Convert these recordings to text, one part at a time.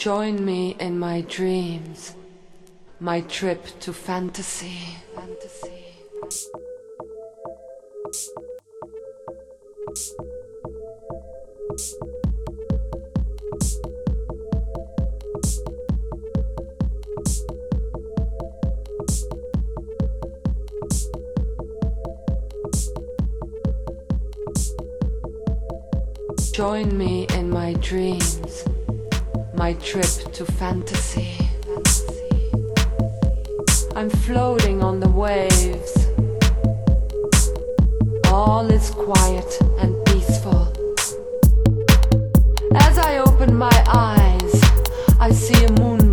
Join me in my dreams, my trip to fantasy. fantasy. Join me in my dreams, my trip to fantasy. I'm floating on the waves. All is quiet and peaceful. As I open my eyes, I see a moonbow.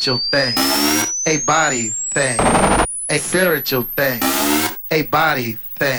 spiritual thing, a body thing, a spiritual thing, a body thing.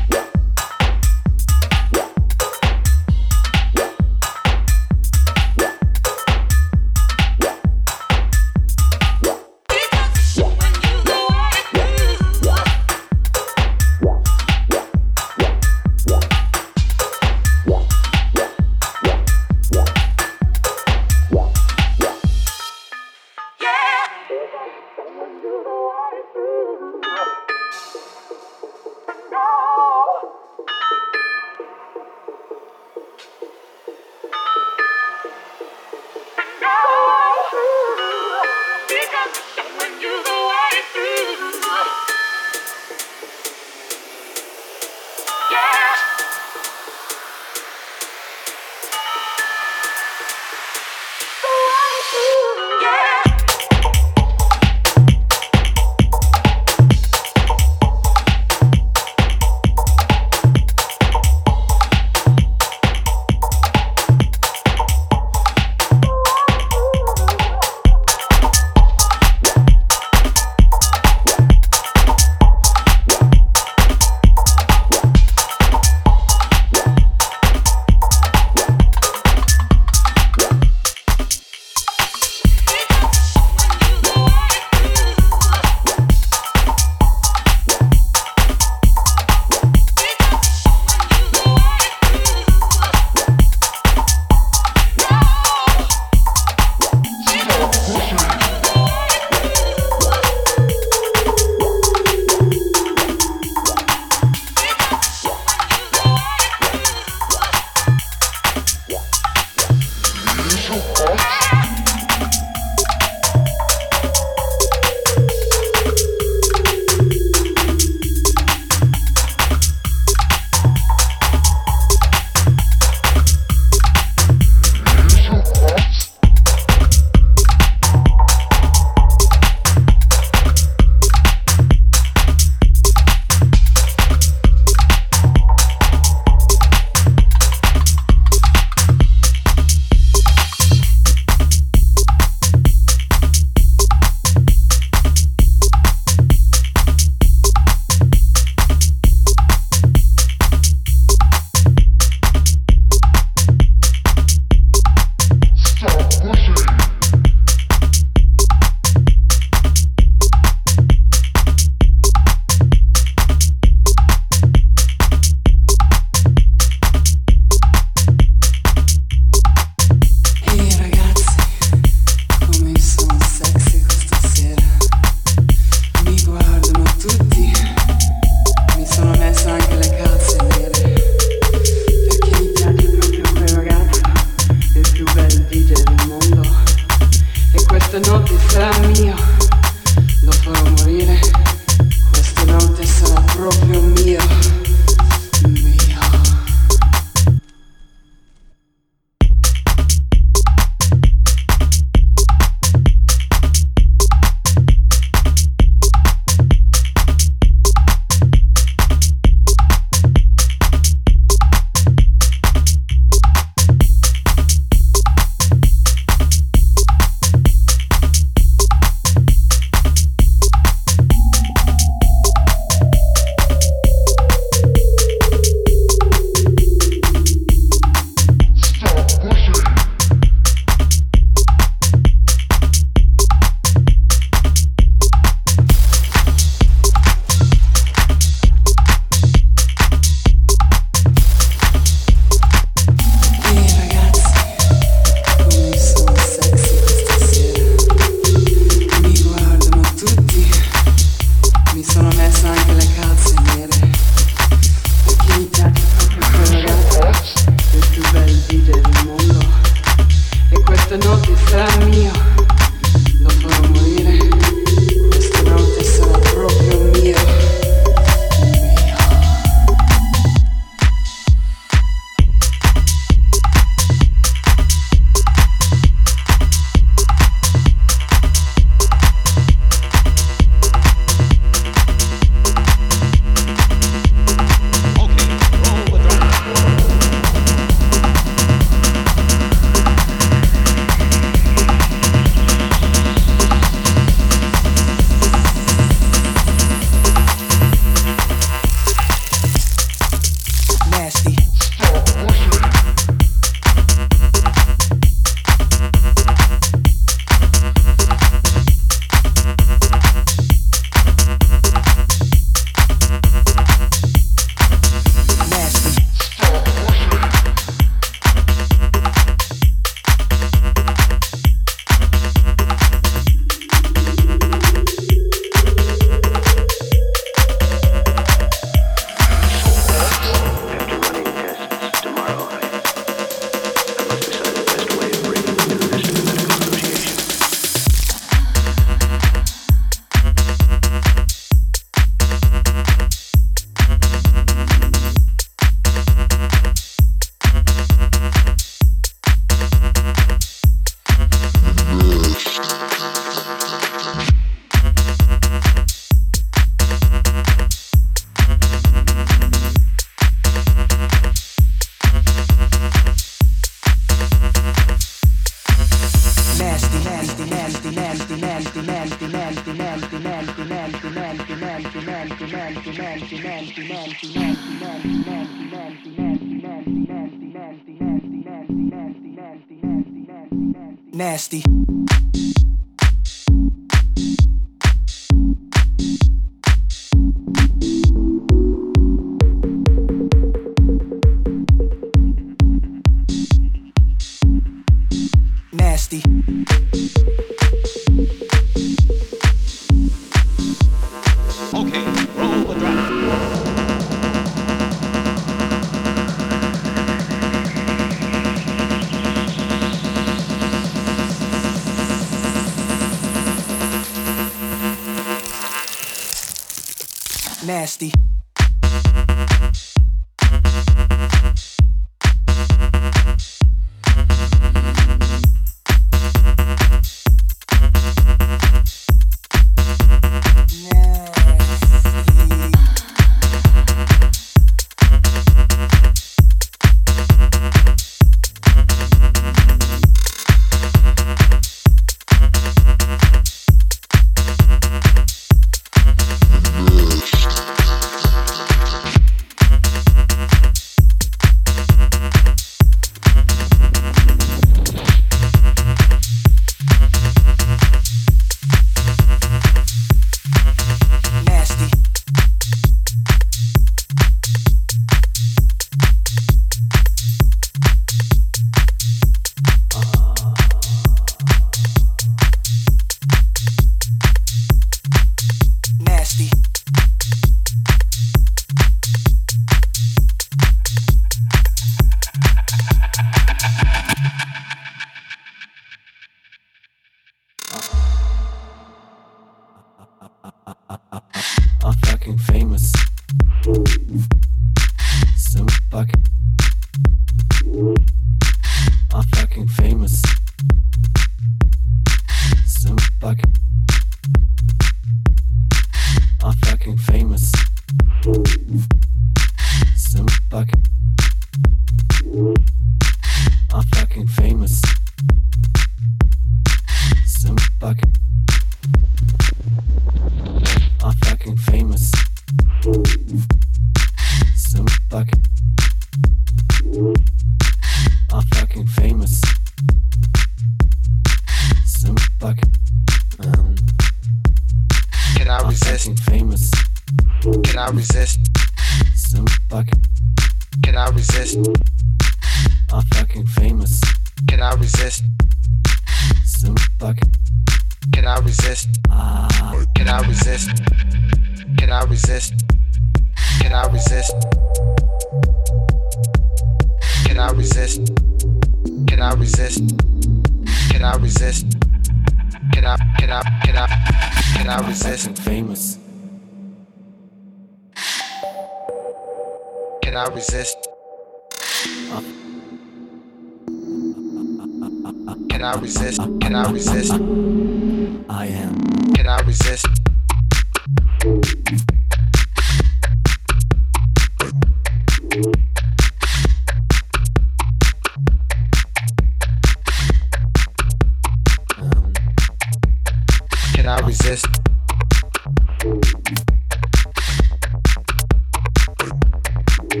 Can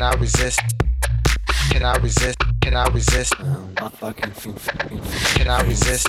I resist? Can I resist? Can I resist? Can I resist? Can I resist?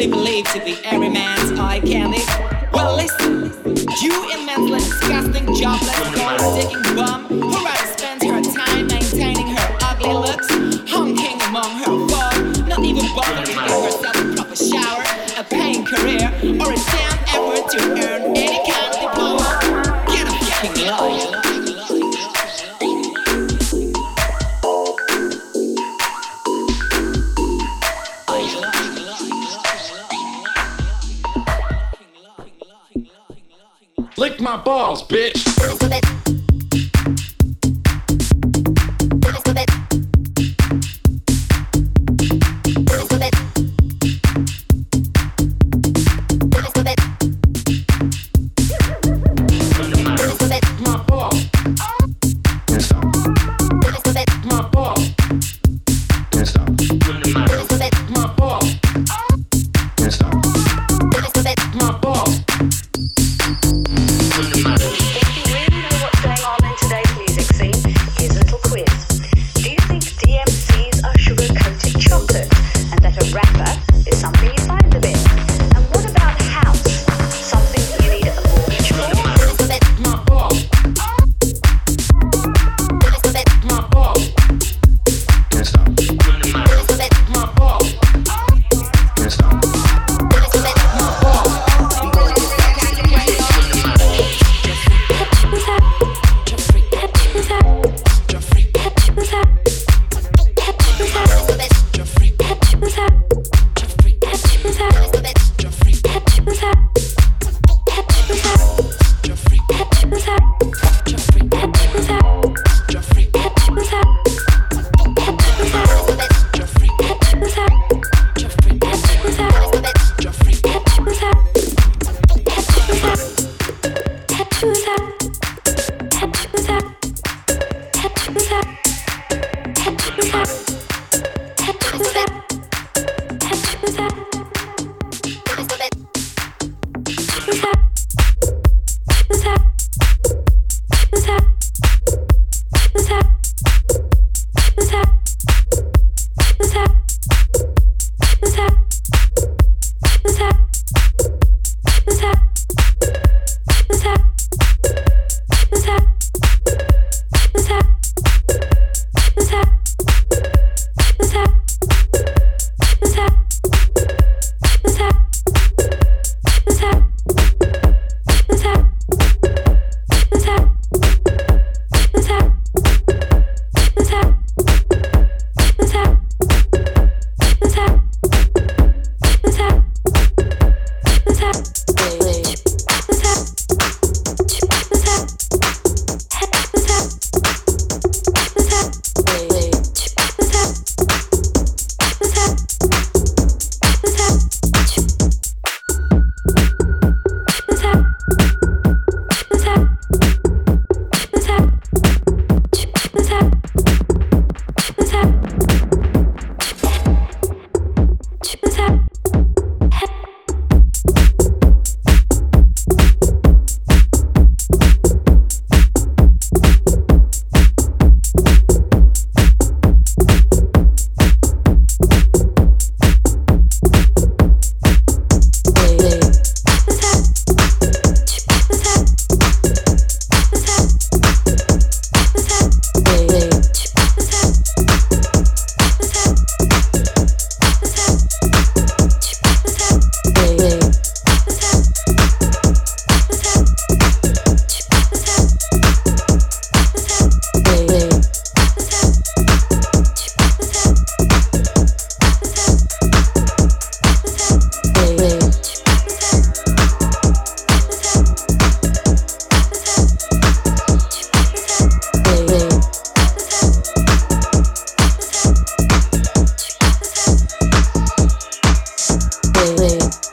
truly believe to be every man's iconic. Well, listen, you immensely disgusting, jobless, corn-digging bum who runs bitch. baby.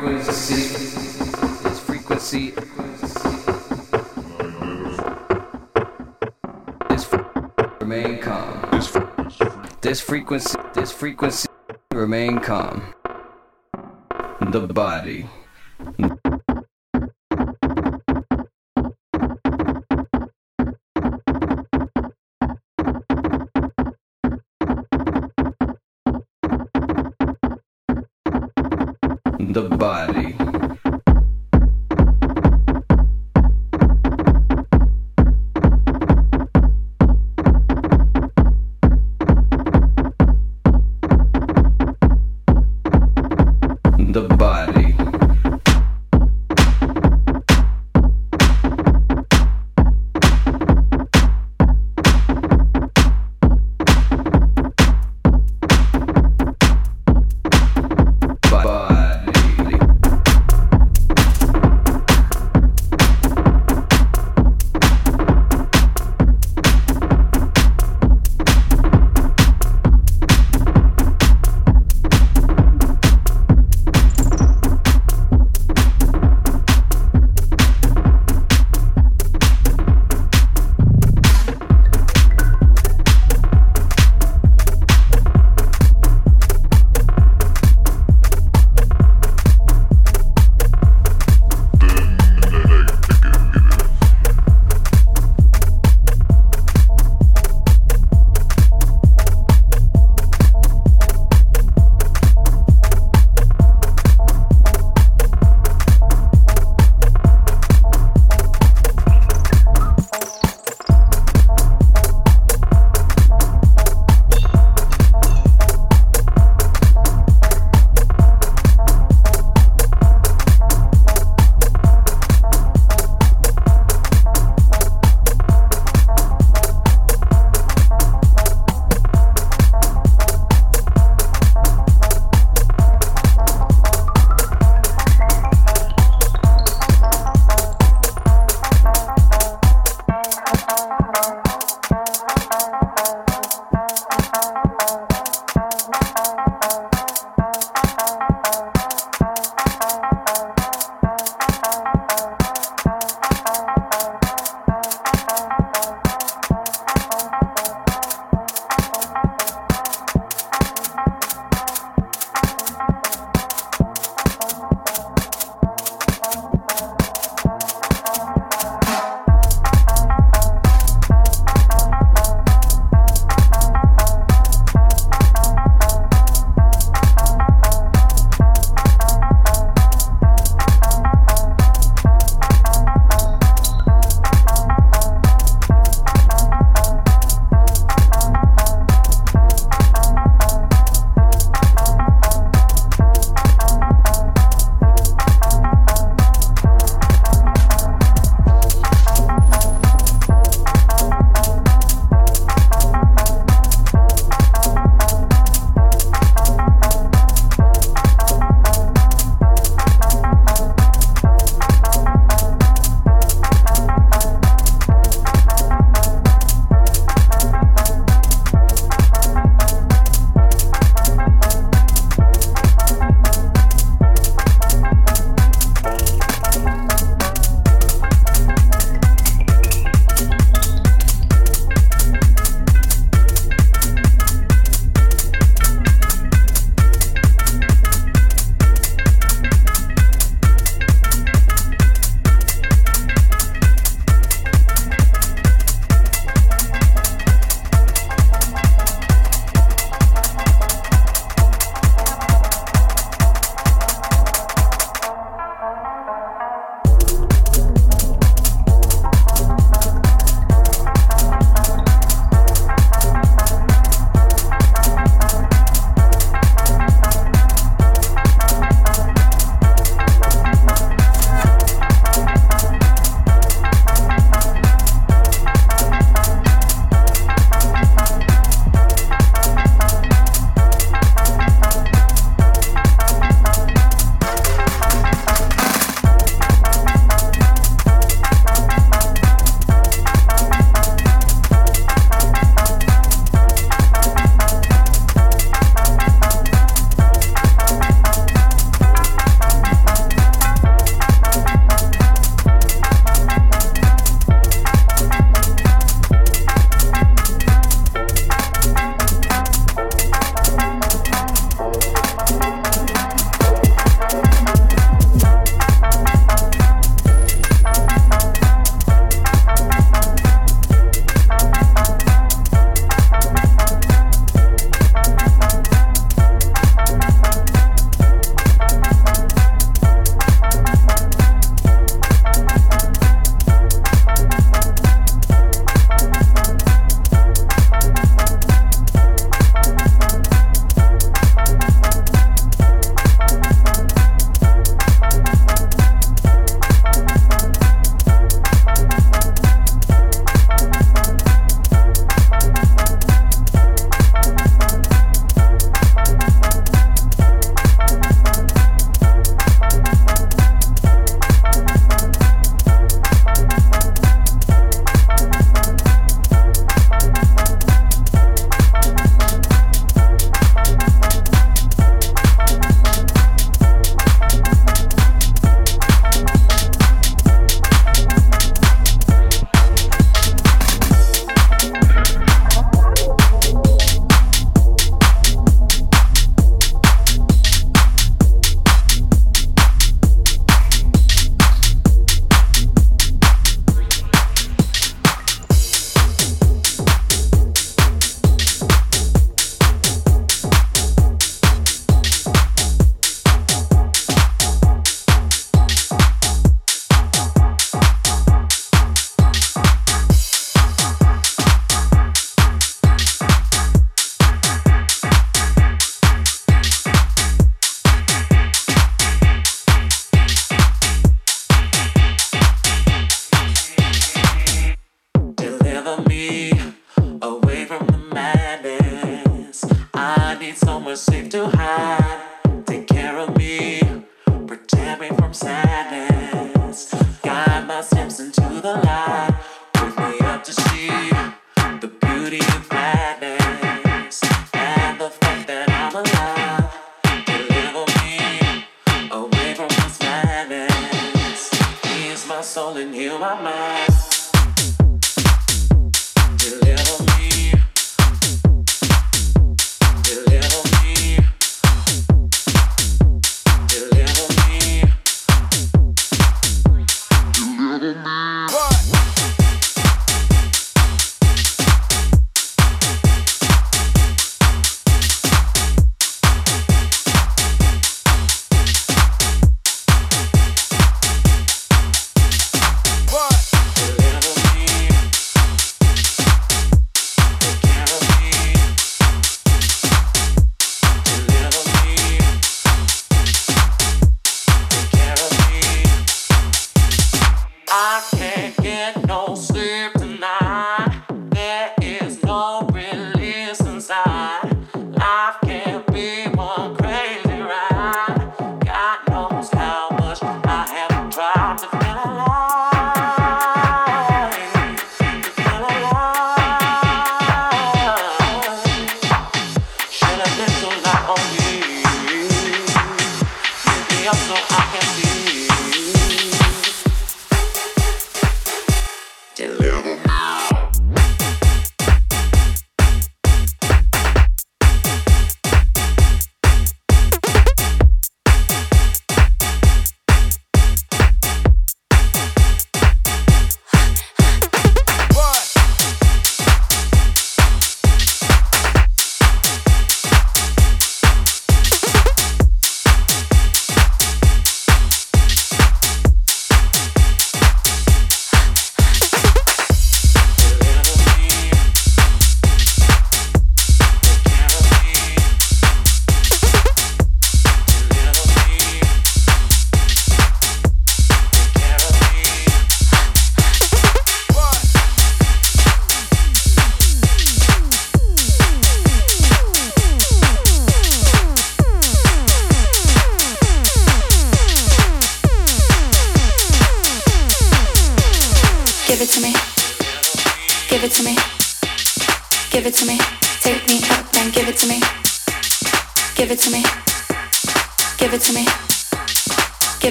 Frequency. This frequency. This remain calm. This. This frequency. This frequency remain calm. The body.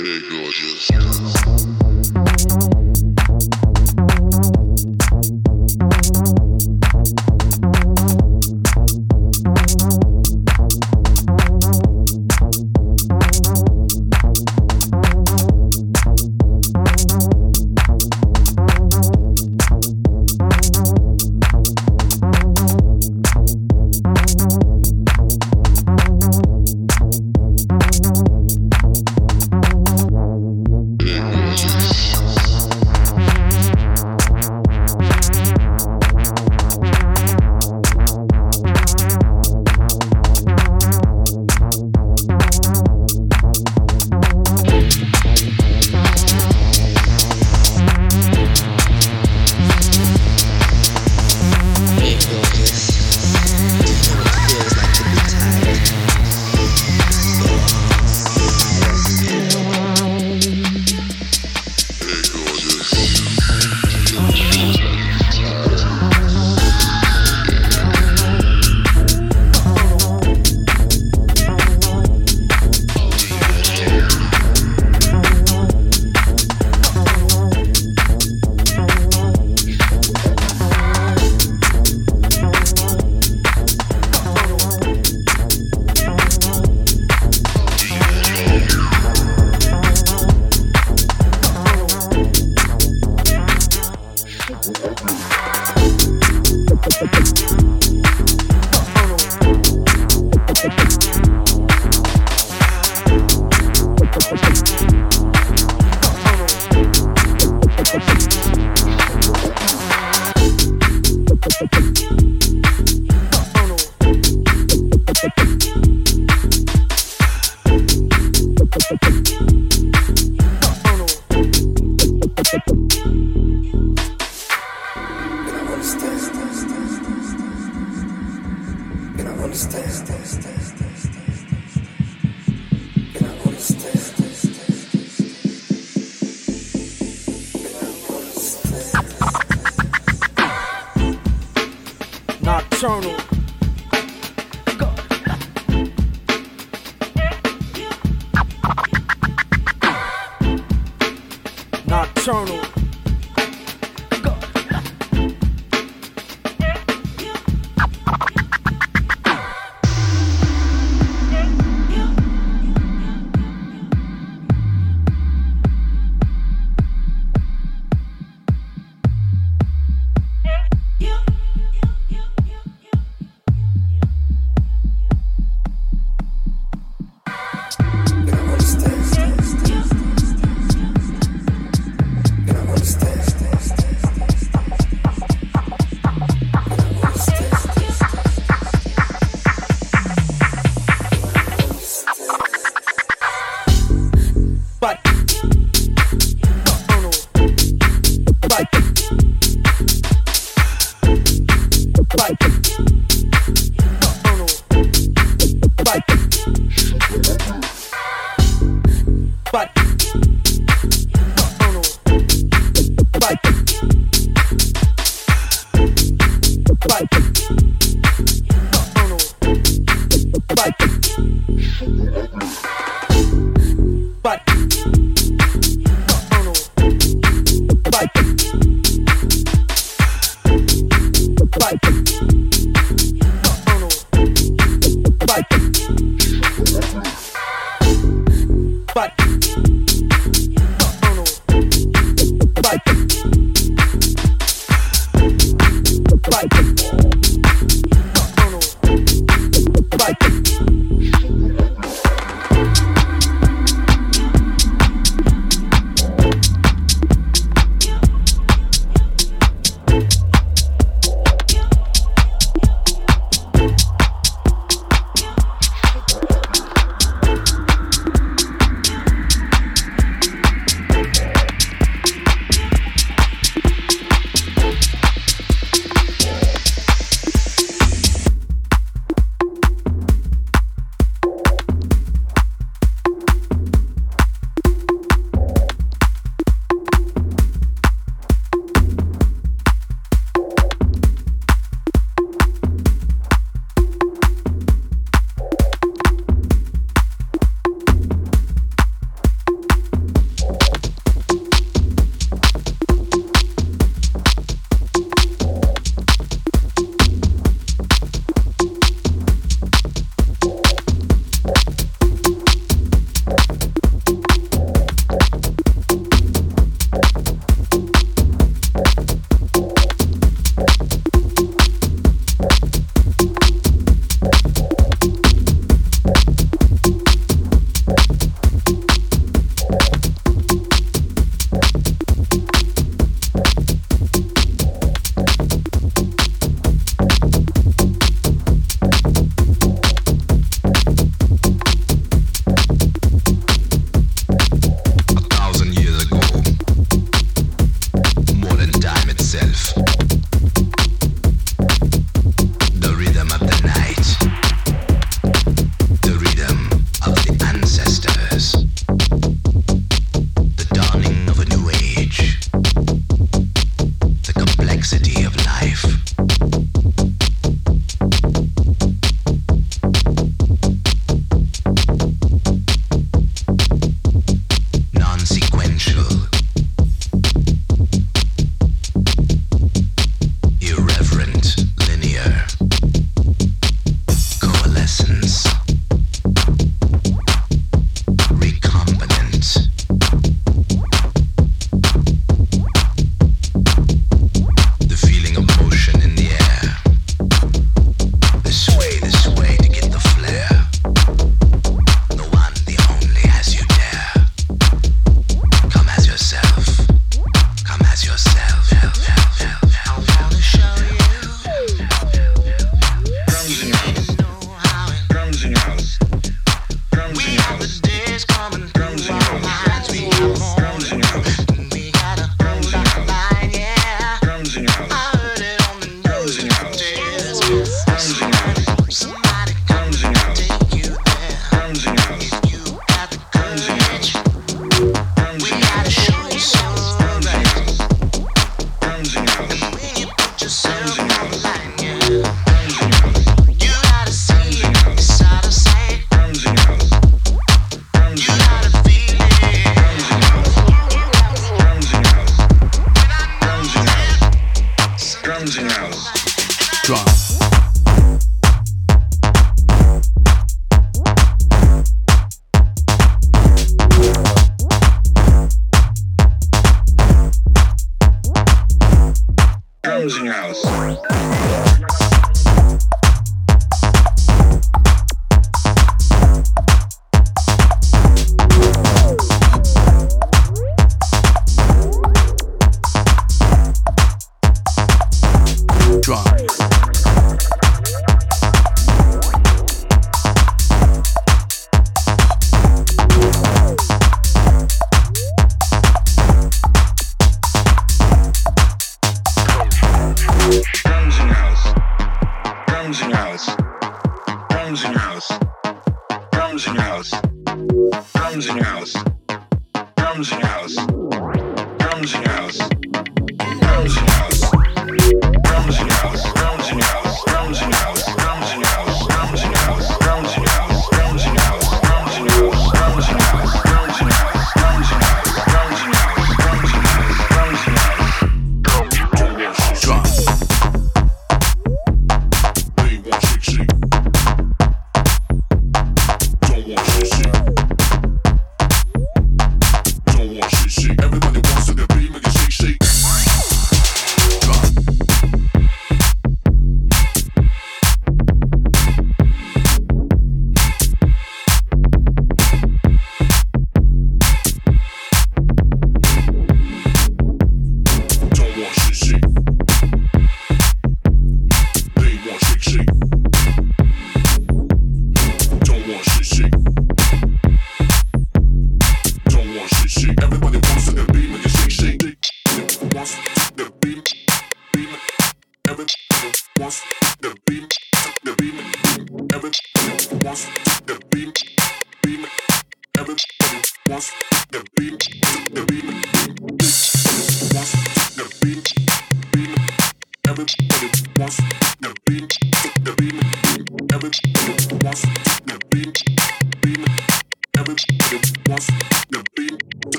It was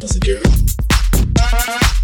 That's a girl.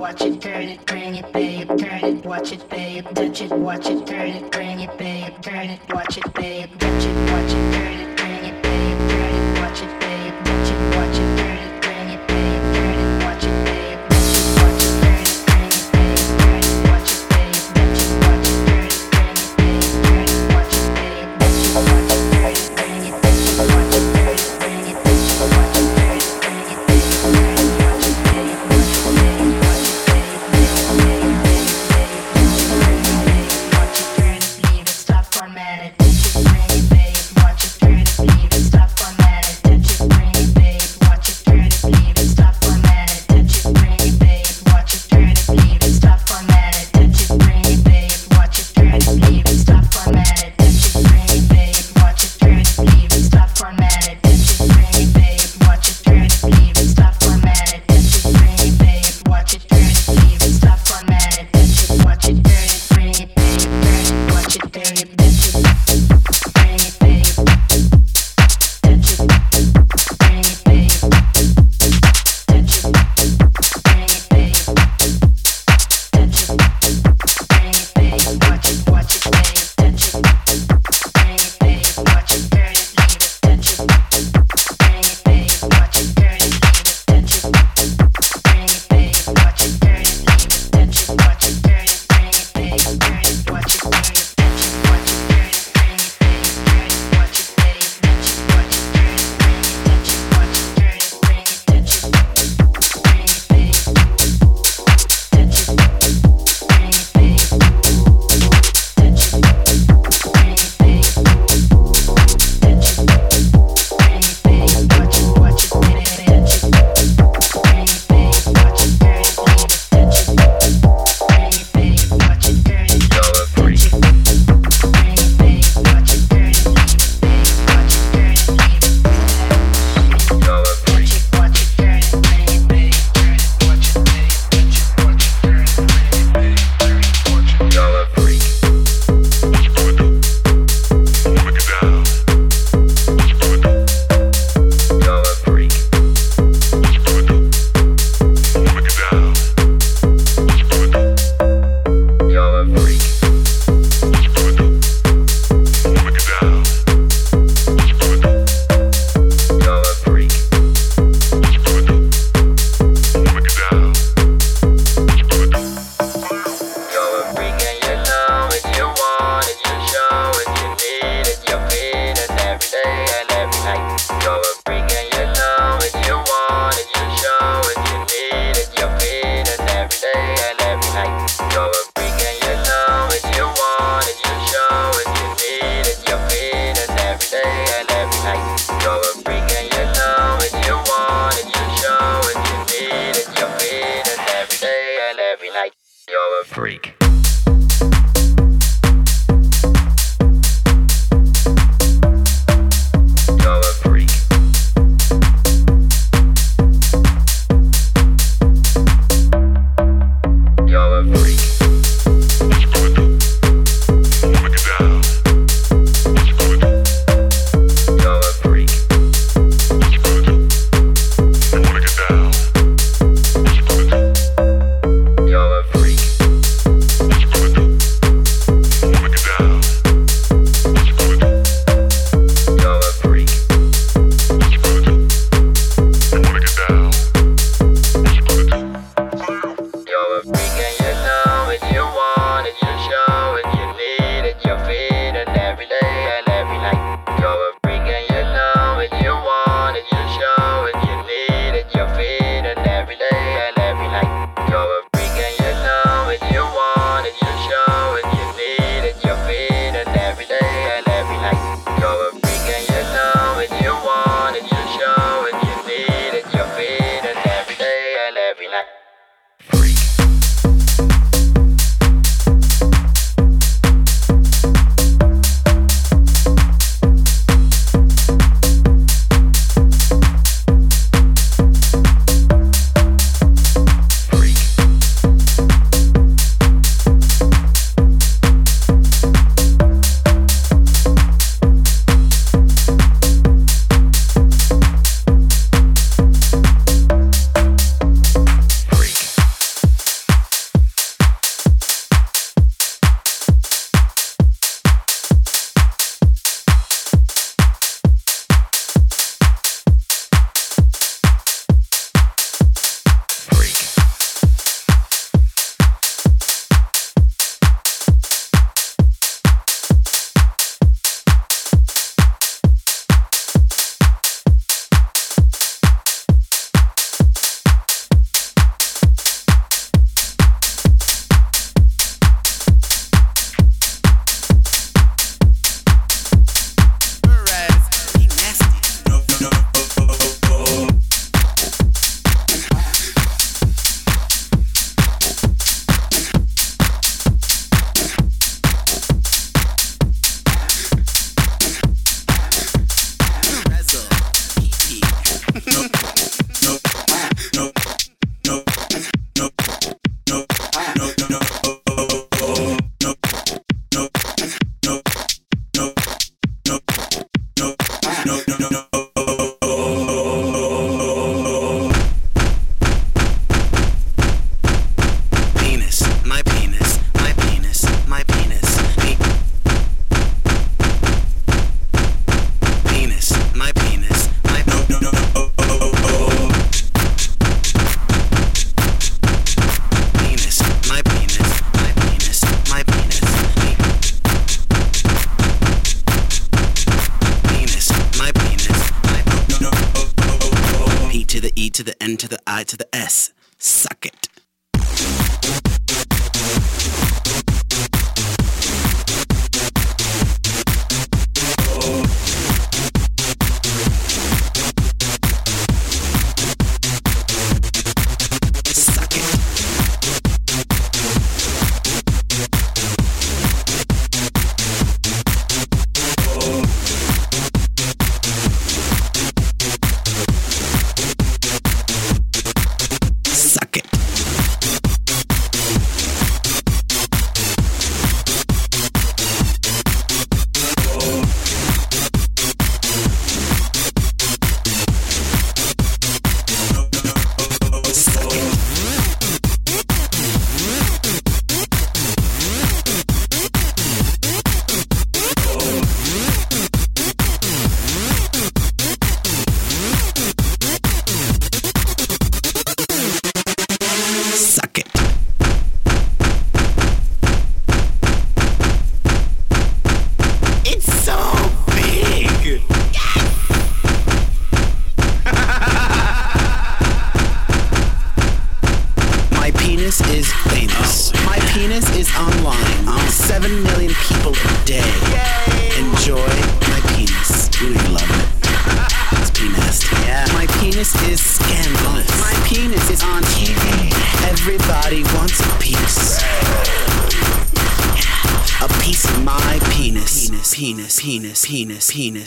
watch it, turn it, turn it, babe, turn it, watch it, babe, touch it, watch it, turn it.